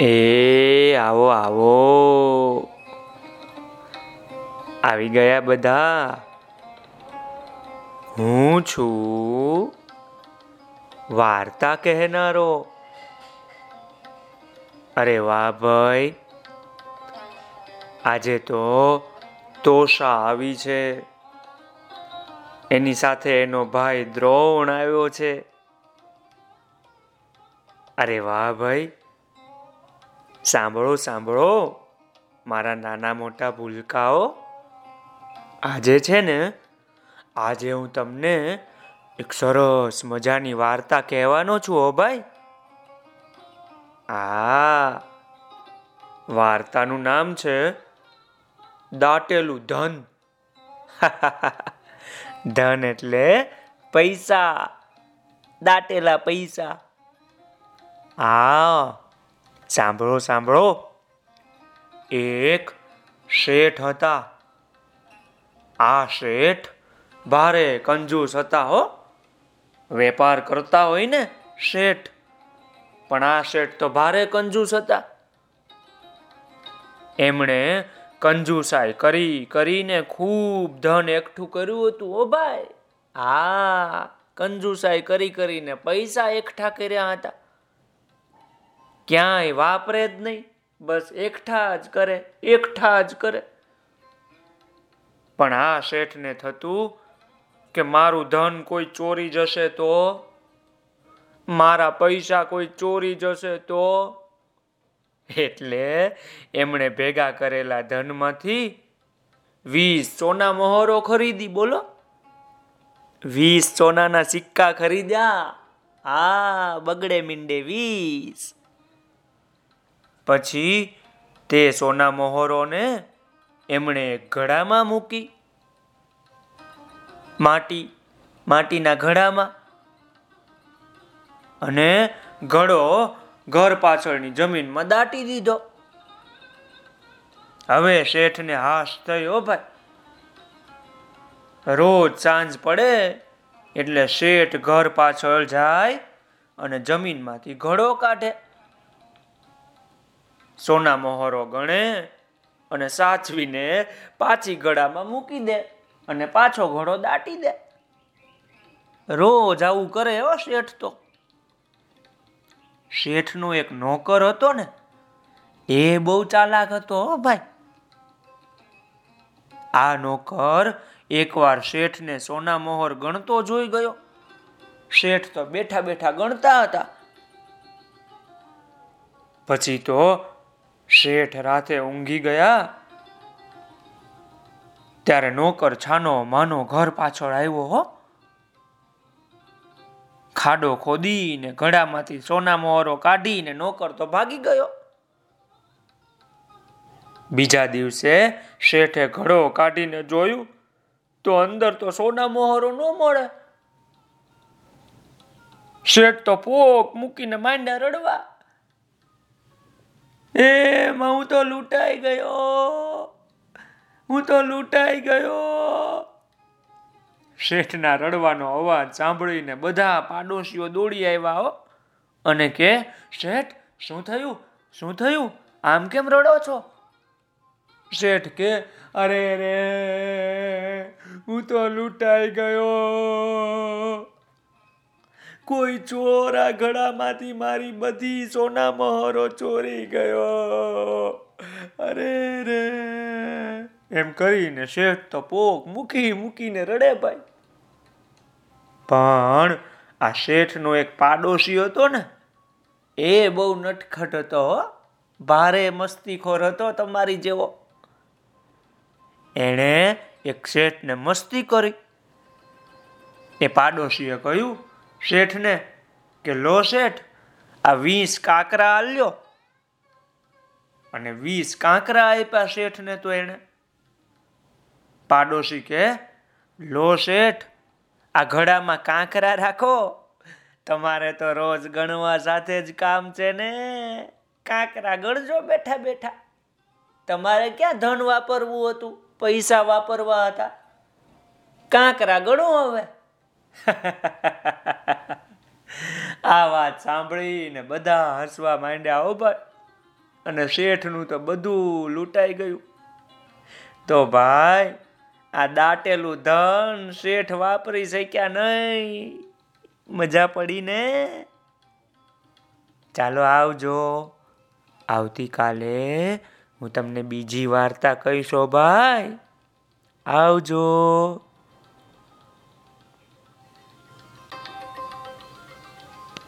એ, આવો આવો. આવી ગયા બધા. હું છું વાર્તા કહેનારો. અરે વાહ ભાઈ. આજે તો તોષા આવી છે. એની સાથે એનો ભાઈ દ્રોણ આવ્યો છે. અરે વાહ ભાઈ. સાંભળો સાંભળો. મારા નાના મોટા ભૂલકાઓ, આજે છે ને, આજે હું તમને એક સરસ મજાની વાર્તા કહેવાનો છું, હો ભાઈ. આ વાર્તાનું નામ છે દાટેલું ધન. ધન એટલે પૈસા. દાટેલા પૈસા. હા સાંભળો સાંભળો. એક શેઠ હતા. આ શેઠ ભારે કંજૂસ હતા હો. વેપાર કરતા હોય ને શેઠ. પણ આ શેઠ તો ભારે કંજૂસ હતા. એમણે કંજુસાઈ કરી, કરીને ખૂબ ધન એકઠું કર્યું હતું ઓ ભાઈ. હા કંજુસાઈ કરી, કરીને પૈસા એકઠા કર્યા હતા. ક્યાંય વાપરે જ નહીં. બસ એકઠા જ કરે, એકઠા જ કરે. પણ આ શેઠને થતું કે મારું ધન કોઈ ચોરી જશે તો? મારા પૈસા કોઈ ચોરી જશે તો? એટલે એમણે ભેગા કરેલા ધનમાંથી વીસ સોના મોહરો ખરીદી, બોલો. વીસ સોનાના સિક્કા ખરીદ્યા. આ બગડે મીંડે વીસ. પછી તે સોના મોહરોને એમણે ઘડામાં મૂકી. માટી, માટીના ઘડામાં. અને ઘડો ઘર પાછળની જમીનમાં દાટી દીધો. હવે શેઠને હાશ થયો ભાઈ. રોજ સાંજ પડે એટલે શેઠ ઘર પાછળ જાય અને જમીનમાંથી ઘડો કાઢે. સોના મોહરો ગણે અને સાચવીને પાછી ગળામાં મૂકી દે અને પાછો ઘોડો દાટી દે. રોજ આવું કરે એવો શેઠ તો. શેઠનો એક નોકર હતો ને, એ બહુ ચાલાક હતો ભાઈ. આ નોકર એકવાર શેઠને સોના મોહર ગણતો જોઈ ગયો. શેઠ તો બેઠા બેઠા ગણતા હતા. પછી તો શેઠ રાતે ઊંઘી ગયા, ત્યારે નોકર છાનો માનો ઘર પાછળ આવ્યો હો. ખાડો ખોદીને ઘડામાંથી સોના મોહરો કાઢીને નોકર તો ભાગી ગયો. બીજા દિવસે શેઠે ઘડો કાઢીને જોયું, તો અંદર તો સોના મોહરો ન મળે. શેઠ તો પોક મૂકીને માંડ્યા રડવા. એમાં હું તો લૂંટાઈ ગયો. હું તો લૂંટાઈ ગયો. શેઠના રડવાનો અવાજ સાંભળીને બધા પાડોશીઓ દોડી આવ્યા હો. અને કે, શેઠ, શું થયું? શું થયું? આમ કેમ રડો છો? શેઠ કે, અરે રે, હું તો લૂંટાઈ ગયો. કોઈ ચોર આ ઘડામાંથી મારી બધી સોના મહોરો ચોરી ગયો. અરે રે. એમ કરીને શેઠ તો પોક મૂકી મૂકીને રડે ભાઈ. પણ આ શેઠનો એક પાડોશી હતો ને, એ બહુ નટખટ હતો ભારે મસ્તીખોર હતો તમારી જેવો. એણે એક શેઠને મસ્તી કરી. એ પાડોશીએ કહ્યું શેઠને કે, લો શેઠ, આ વીસ કાંકરા આલ્યો. અને વીસ કાંકરા આપ્યા શેઠને તો એને પાડોશી કે, લો શેઠ, આ ઘડામાં કાંકરા રાખો. તમારે તો રોજ ગણવા સાથે જ કામ છે ને. કાંકરા ગણજો બેઠા બેઠા. તમારે ક્યાં ધન વાપરવું હતું? પૈસા વાપરવા હતા. કાંકરા ગણો હવે. આ વાત સાંભળીને બધા હસવા માંડ્યા, હો ભાઈ. અને શેઠનું તો બધું લૂંટાઈ ગયું. તો ભાઈ, આ દાટેલું ધન શેઠ વાપરી શક્યા નહીં. મજા પડી ને? ચાલો આવજો. આવતીકાલે હું તમને બીજી વાર્તા કહીશો ભાઈ. આવજો.